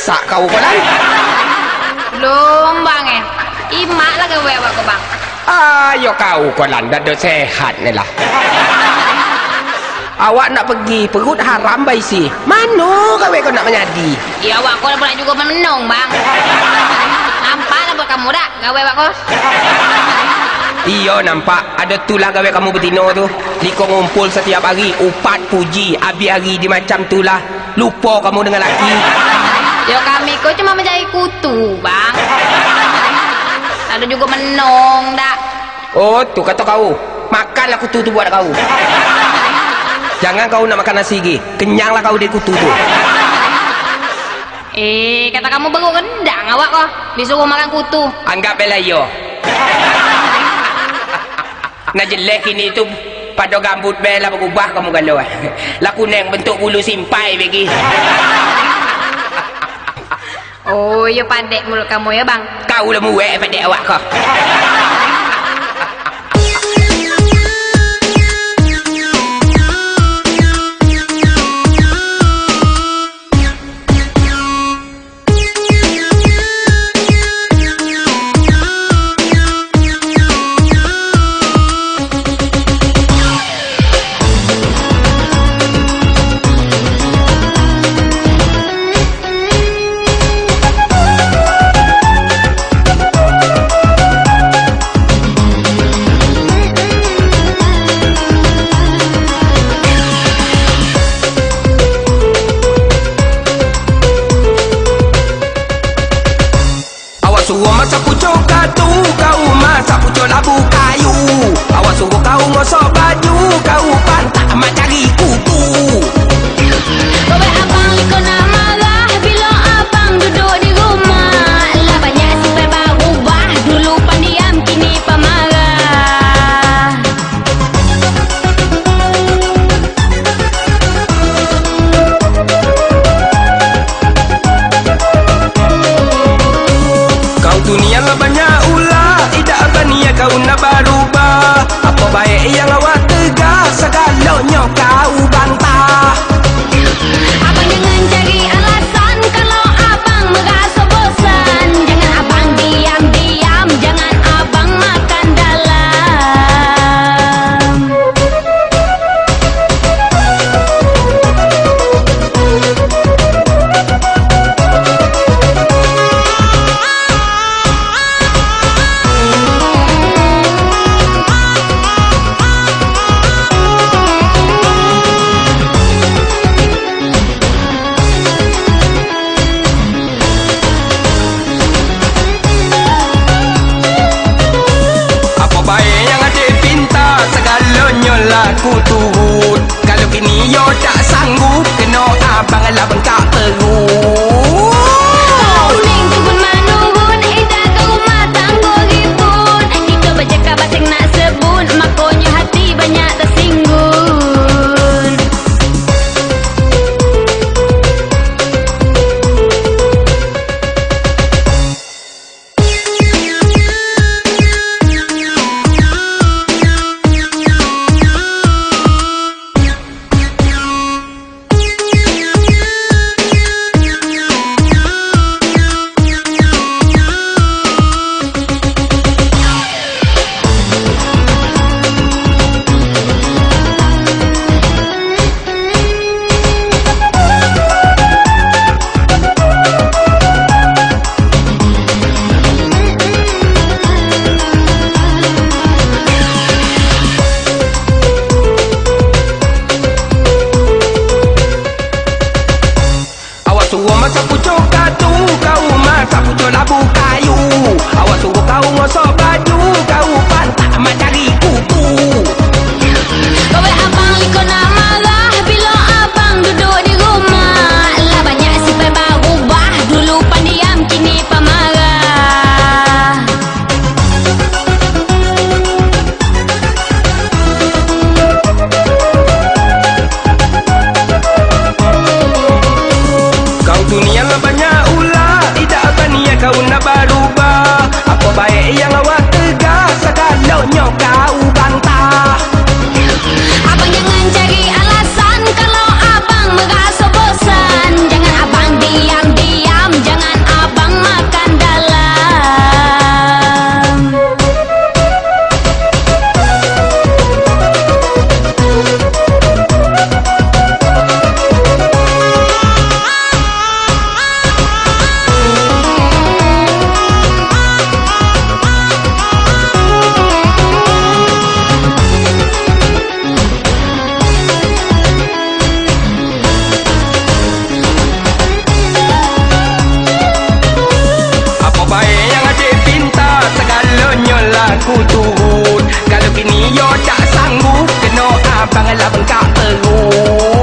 masak kau kau. Belum bang eh. Imak lah gawe awak kau bang. Ayo kau kau lah. Dah sehat ni lah. Awak nak pergi perut haram bayi si. Mana kau kau nak menyadi? Ya awak kau pula juga menung bang. Nampak lah buat kamu dah gawe awak kau. Iya nampak ada tulah gawe kamu betina tu. Liko ngumpul setiap hari upat puji abi hari di macam tulah. Lupa kamu dengan laki. Ya kami kau cuma mencari kutu bang. Ada juga menung dak. Oh tu kata kau. Makanlah kutu tu buat kau. Jangan kau nak makan nasi lagi. Kenyanglah kau dari kutu tu. Eh kata kamu baru rendang awak kau. Disuruh makan kutu. Anggap bela yo. Nak jelek ini tu pada gambut bela berubah kamu galau. Laku neng bentuk bulu simpai bagi. Oh ya pandai mulut kamu ya bang. Kau lah muwek pada awak kau. suruh masa pucuk katu Kau masa pucuk labu kayu Awak suruh kau ngosok baju Kau pan. macam cari kuku Kau boleh apa? sang mu kena abang la bengkak tengu